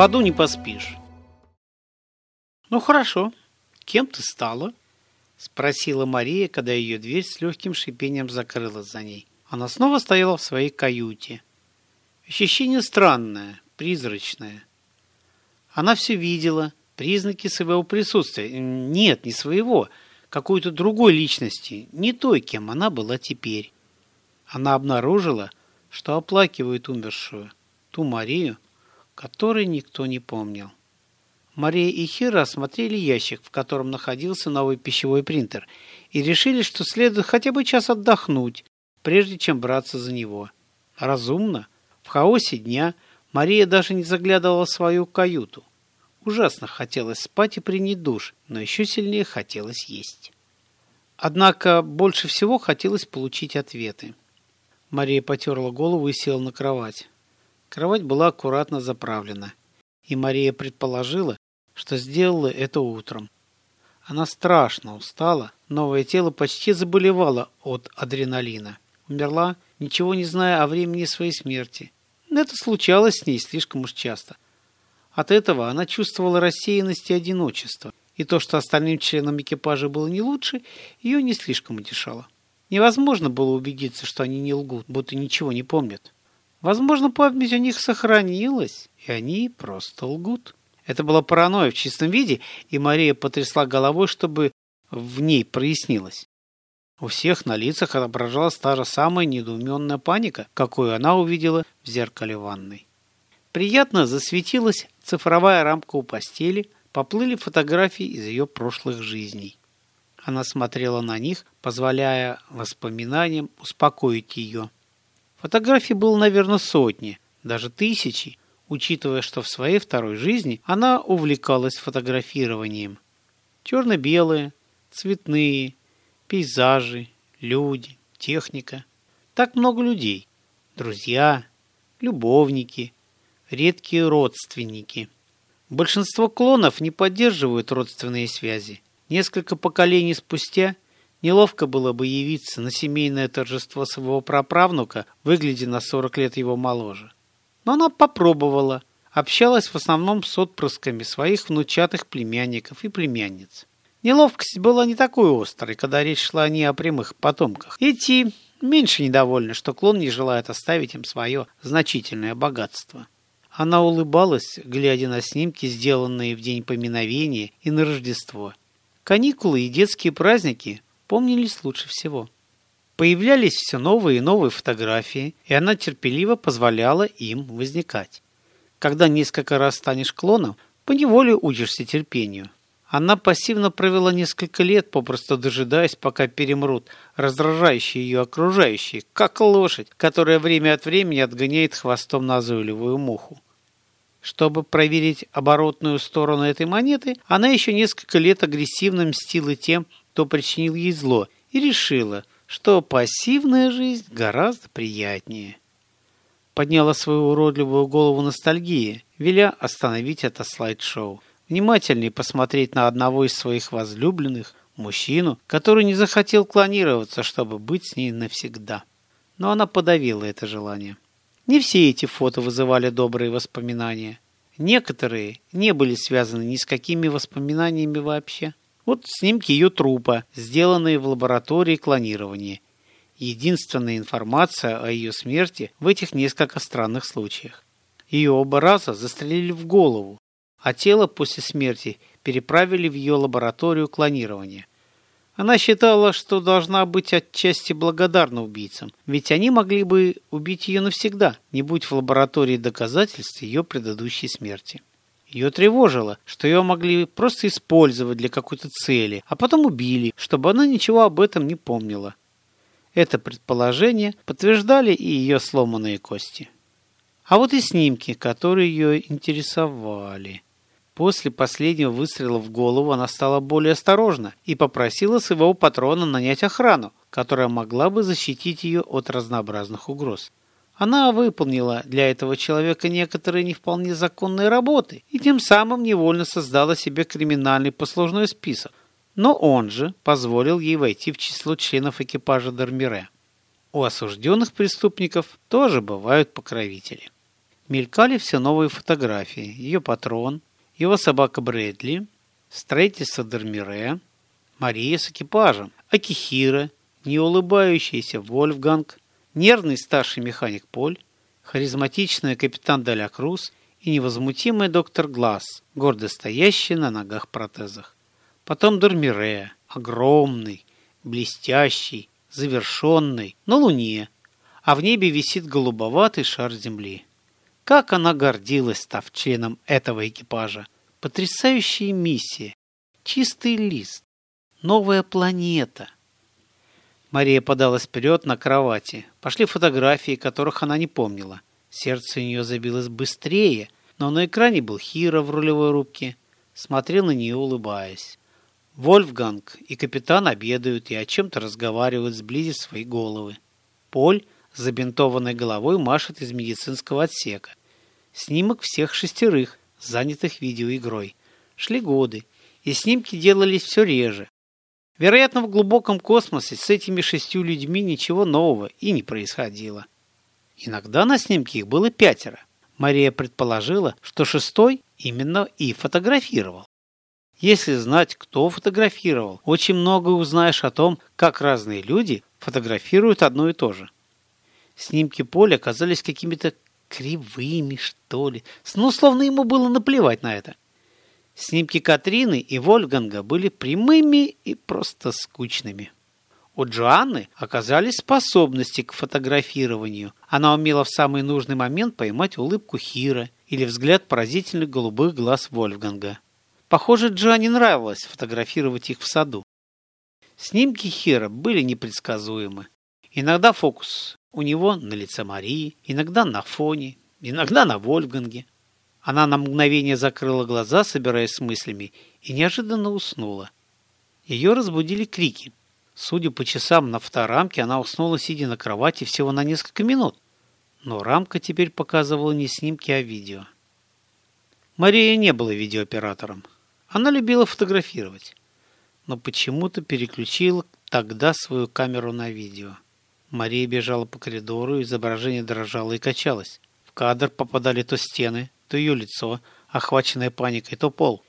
В аду не поспишь. Ну хорошо, кем ты стала? Спросила Мария, когда ее дверь с легким шипением закрылась за ней. Она снова стояла в своей каюте. Ощущение странное, призрачное. Она все видела, признаки своего присутствия. Нет, не своего, какой-то другой личности, не той, кем она была теперь. Она обнаружила, что оплакивает умершую, ту Марию, которой никто не помнил. Мария и Хира осмотрели ящик, в котором находился новый пищевой принтер, и решили, что следует хотя бы час отдохнуть, прежде чем браться за него. Разумно. В хаосе дня Мария даже не заглядывала в свою каюту. Ужасно хотелось спать и принять душ, но еще сильнее хотелось есть. Однако больше всего хотелось получить ответы. Мария потерла голову и села на кровать. Кровать была аккуратно заправлена, и Мария предположила, что сделала это утром. Она страшно устала, новое тело почти заболевало от адреналина. Умерла, ничего не зная о времени своей смерти. Это случалось с ней слишком уж часто. От этого она чувствовала рассеянность и одиночество, и то, что остальным членам экипажа было не лучше, ее не слишком утешало. Невозможно было убедиться, что они не лгут, будто ничего не помнят. Возможно, память у них сохранилась, и они просто лгут. Это была паранойя в чистом виде, и Мария потрясла головой, чтобы в ней прояснилось. У всех на лицах отображалась та же самая недоуменная паника, какую она увидела в зеркале ванной. Приятно засветилась цифровая рамка у постели, поплыли фотографии из ее прошлых жизней. Она смотрела на них, позволяя воспоминаниям успокоить ее. Фотографий было, наверное, сотни, даже тысячи, учитывая, что в своей второй жизни она увлекалась фотографированием. Черно-белые, цветные, пейзажи, люди, техника. Так много людей. Друзья, любовники, редкие родственники. Большинство клонов не поддерживают родственные связи. Несколько поколений спустя неловко было бы явиться на семейное торжество своего праправнука, выглядя на 40 лет его моложе. Но она попробовала, общалась в основном с отпрысками своих внучатых племянников и племянниц. Неловкость была не такой острой, когда речь шла не о прямых потомках. Эти меньше недовольны, что клон не желает оставить им свое значительное богатство. Она улыбалась, глядя на снимки, сделанные в день поминовения и на Рождество. Каникулы и детские праздники помнились лучше всего. Появлялись все новые и новые фотографии, и она терпеливо позволяла им возникать. Когда несколько раз станешь клоном, поневоле учишься терпению. Она пассивно провела несколько лет, попросту дожидаясь, пока перемрут раздражающие ее окружающие, как лошадь, которая время от времени отгоняет хвостом назойливую муху. Чтобы проверить оборотную сторону этой монеты, она еще несколько лет агрессивно мстила тем, кто причинил ей зло, и решила, что пассивная жизнь гораздо приятнее. Подняла свою уродливую голову ностальгии, веля остановить это слайд-шоу. Внимательнее посмотреть на одного из своих возлюбленных, мужчину, который не захотел клонироваться, чтобы быть с ней навсегда. Но она подавила это желание. Не все эти фото вызывали добрые воспоминания. Некоторые не были связаны ни с какими воспоминаниями вообще. Вот снимки ее трупа, сделанные в лаборатории клонирования. Единственная информация о ее смерти в этих несколько странных случаях. Ее оба раза застрелили в голову, а тело после смерти переправили в ее лабораторию клонирования. Она считала, что должна быть отчасти благодарна убийцам, ведь они могли бы убить ее навсегда, не будь в лаборатории доказательств ее предыдущей смерти. Ее тревожило, что ее могли просто использовать для какой-то цели, а потом убили, чтобы она ничего об этом не помнила. Это предположение подтверждали и ее сломанные кости. А вот и снимки, которые ее интересовали – После последнего выстрела в голову она стала более осторожна и попросила своего патрона нанять охрану, которая могла бы защитить ее от разнообразных угроз. Она выполнила для этого человека некоторые не вполне законные работы и тем самым невольно создала себе криминальный послужной список. Но он же позволил ей войти в число членов экипажа Дармире. У осужденных преступников тоже бывают покровители. Мелькали все новые фотографии. Ее патрон, его собака Брэдли, строительство Дермире, Мария с экипажем, Акихира, неулыбающийся Вольфганг, нервный старший механик Поль, харизматичный капитан Даля Круз и невозмутимый доктор Глаз, гордо стоящий на ногах-протезах. Потом Дормире, огромный, блестящий, завершенный, на Луне, а в небе висит голубоватый шар Земли. Как она гордилась, став членом этого экипажа. Потрясающая миссия. Чистый лист. Новая планета. Мария подалась вперед на кровати. Пошли фотографии, которых она не помнила. Сердце у нее забилось быстрее, но на экране был Хира в рулевой рубке. Смотрел на нее, улыбаясь. Вольфганг и капитан обедают и о чем-то разговаривают, сблизив свои головы. Поль с забинтованной головой машет из медицинского отсека. Снимок всех шестерых, занятых видеоигрой. Шли годы, и снимки делались все реже. Вероятно, в глубоком космосе с этими шестью людьми ничего нового и не происходило. Иногда на снимке их было пятеро. Мария предположила, что шестой именно и фотографировал. Если знать, кто фотографировал, очень много узнаешь о том, как разные люди фотографируют одно и то же. Снимки поля оказались какими-то кривыми, что ли. Ну, словно ему было наплевать на это. Снимки Катрины и Вольфганга были прямыми и просто скучными. У Джоанны оказались способности к фотографированию. Она умела в самый нужный момент поймать улыбку Хира или взгляд поразительных голубых глаз Вольфганга. Похоже, Джоанне нравилось фотографировать их в саду. Снимки Хира были непредсказуемы. Иногда фокус у него на лице Марии, иногда на фоне, иногда на Вольфганге. Она на мгновение закрыла глаза, собираясь с мыслями, и неожиданно уснула. Ее разбудили крики. Судя по часам на фоторамке, она уснула, сидя на кровати всего на несколько минут. Но рамка теперь показывала не снимки, а видео. Мария не была видеооператором. Она любила фотографировать, но почему-то переключила тогда свою камеру на видео. Мария бежала по коридору, изображение дрожало и качалось. В кадр попадали то стены, то ее лицо, охваченное паникой, то пол.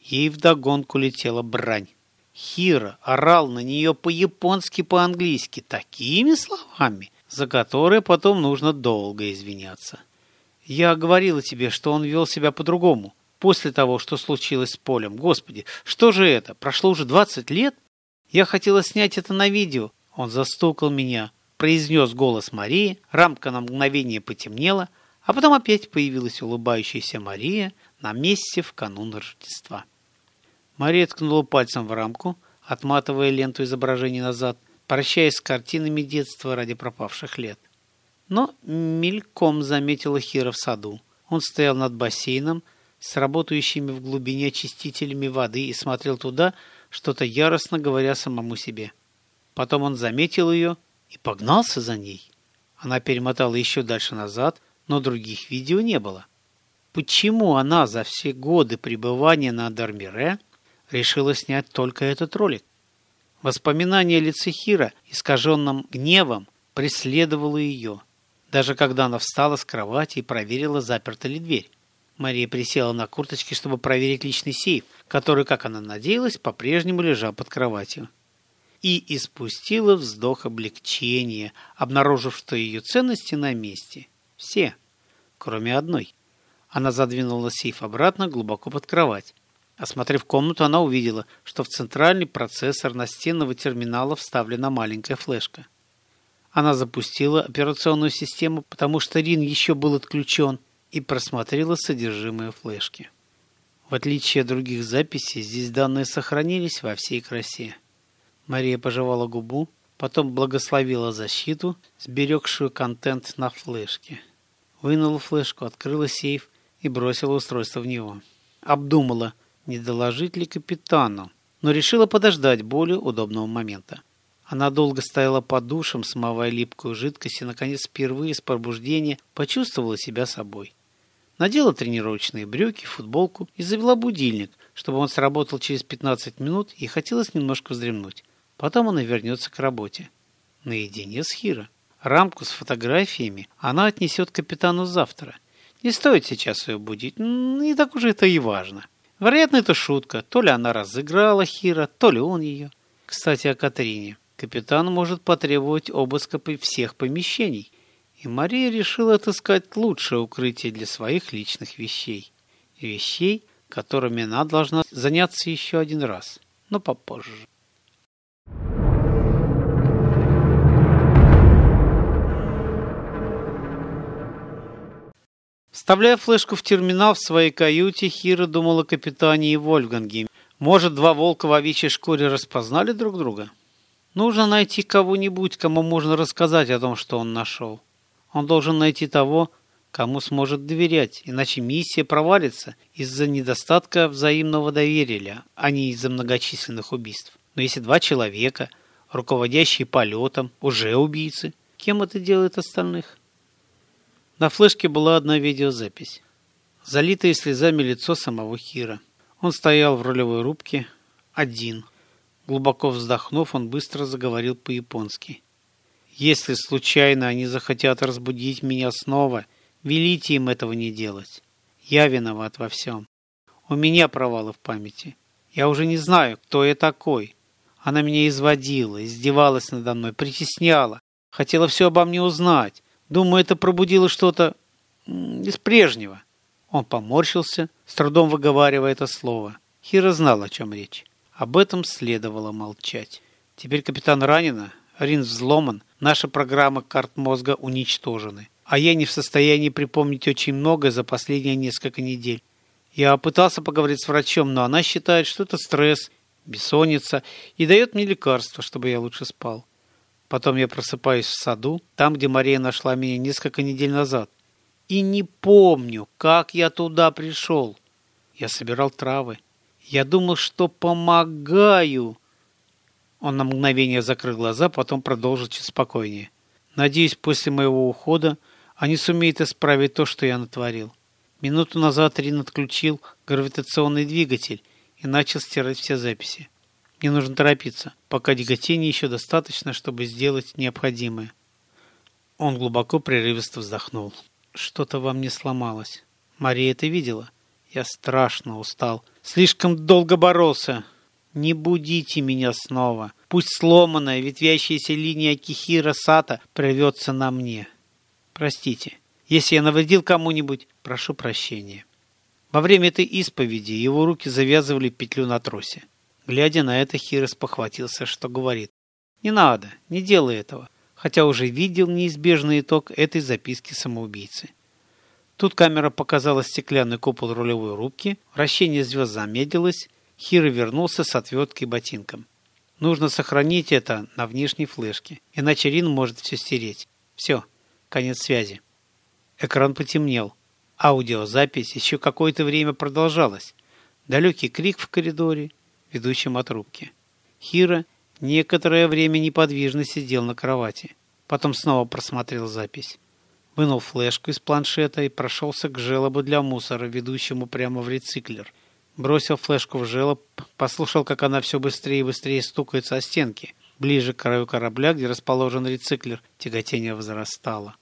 Ей вдогонку летела брань. Хира орал на нее по-японски, по-английски, такими словами, за которые потом нужно долго извиняться. Я говорила тебе, что он вел себя по-другому. После того, что случилось с Полем. Господи, что же это? Прошло уже двадцать лет? Я хотела снять это на видео. Он застукал меня, произнес голос Марии, рамка на мгновение потемнела, а потом опять появилась улыбающаяся Мария на месте в канун Рождества. Мария ткнула пальцем в рамку, отматывая ленту изображений назад, прощаясь с картинами детства ради пропавших лет. Но мельком заметила Хира в саду. Он стоял над бассейном с работающими в глубине очистителями воды и смотрел туда, что-то яростно говоря самому себе. Потом он заметил ее и погнался за ней. Она перемотала еще дальше назад, но других видео не было. Почему она за все годы пребывания на Дармире решила снять только этот ролик? Воспоминание Лицехира, искаженным гневом, преследовало ее, даже когда она встала с кровати и проверила, заперта ли дверь. Мария присела на курточки, чтобы проверить личный сейф, который, как она надеялась, по-прежнему лежал под кроватью и испустила вздох облегчения, обнаружив, что ее ценности на месте. Все, кроме одной. Она задвинула сейф обратно глубоко под кровать. Осмотрев комнату, она увидела, что в центральный процессор настенного терминала вставлена маленькая флешка. Она запустила операционную систему, потому что Рин еще был отключен, и просмотрела содержимое флешки. В отличие от других записей, здесь данные сохранились во всей красе. Мария пожевала губу, потом благословила защиту, сберегшую контент на флешке. Вынула флешку, открыла сейф и бросила устройство в него. Обдумала, не доложить ли капитану, но решила подождать более удобного момента. Она долго стояла под душем, смывая липкую жидкость, и, наконец, впервые с пробуждения почувствовала себя собой. Надела тренировочные брюки, футболку и завела будильник, чтобы он сработал через 15 минут, и хотелось немножко вздремнуть. Потом она вернется к работе. Наедине с Хиро. Рамку с фотографиями она отнесет капитану завтра. Не стоит сейчас ее будить, не так уж это и важно. Вероятно, это шутка. То ли она разыграла Хира, то ли он ее. Кстати, о Катрине. Капитан может потребовать обыска всех помещений. И Мария решила отыскать лучшее укрытие для своих личных вещей. Вещей, которыми она должна заняться еще один раз, но попозже. Вставляя флешку в терминал в своей каюте, Хира думала о капитане и Вольфганге. Может, два волка в овечьей шкуре распознали друг друга? Нужно найти кого-нибудь, кому можно рассказать о том, что он нашел. Он должен найти того, кому сможет доверять, иначе миссия провалится из-за недостатка взаимного доверия, а не из-за многочисленных убийств. Но если два человека, руководящие полетом, уже убийцы, кем это делает остальных? На флешке была одна видеозапись. Залитое слезами лицо самого Хира. Он стоял в рулевой рубке, один. Глубоко вздохнув, он быстро заговорил по-японски. «Если случайно они захотят разбудить меня снова, велите им этого не делать. Я виноват во всем. У меня провалы в памяти. Я уже не знаю, кто я такой. Она меня изводила, издевалась надо мной, притесняла, хотела все обо мне узнать. Думаю, это пробудило что-то из прежнего. Он поморщился, с трудом выговаривая это слово. Хира знал, о чем речь. Об этом следовало молчать. Теперь капитан ранена, Рин взломан, наша программа карт мозга уничтожены. А я не в состоянии припомнить очень многое за последние несколько недель. Я пытался поговорить с врачом, но она считает, что это стресс, бессонница, и дает мне лекарства, чтобы я лучше спал. Потом я просыпаюсь в саду, там, где Мария нашла меня несколько недель назад. И не помню, как я туда пришел. Я собирал травы. Я думал, что помогаю. Он на мгновение закрыл глаза, потом продолжил чуть спокойнее. Надеюсь, после моего ухода они сумеют исправить то, что я натворил. Минуту назад Рин отключил гравитационный двигатель и начал стирать все записи. Мне нужно торопиться, пока тяготения еще достаточно, чтобы сделать необходимое. Он глубоко прерывисто вздохнул. Что-то во мне сломалось. Мария это видела. Я страшно устал. Слишком долго боролся. Не будите меня снова. Пусть сломанная ветвящаяся линия Кихира Сата прорвется на мне. Простите. Если я навредил кому-нибудь, прошу прощения. Во время этой исповеди его руки завязывали петлю на тросе. Глядя на это, Хирос похватился, что говорит. «Не надо, не делай этого», хотя уже видел неизбежный итог этой записки самоубийцы. Тут камера показала стеклянный купол рулевой рубки, вращение звезд замедлилось, Хиро вернулся с отверткой и ботинком. Нужно сохранить это на внешней флешке, иначе Рин может все стереть. Все, конец связи. Экран потемнел. Аудиозапись еще какое-то время продолжалась. Далекий крик в коридоре, ведущим от рубки. Хира некоторое время неподвижно сидел на кровати. Потом снова просмотрел запись. Вынул флешку из планшета и прошелся к желобу для мусора, ведущему прямо в рециклер. Бросил флешку в желоб, послушал, как она все быстрее и быстрее стукается о стенки. Ближе к краю корабля, где расположен рециклер, тяготение возрастало.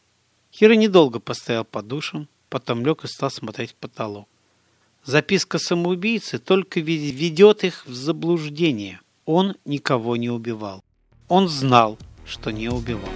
Хира недолго постоял под душем, потом лег и стал смотреть в потолок. Записка самоубийцы только ведет их в заблуждение. Он никого не убивал. Он знал, что не убивал.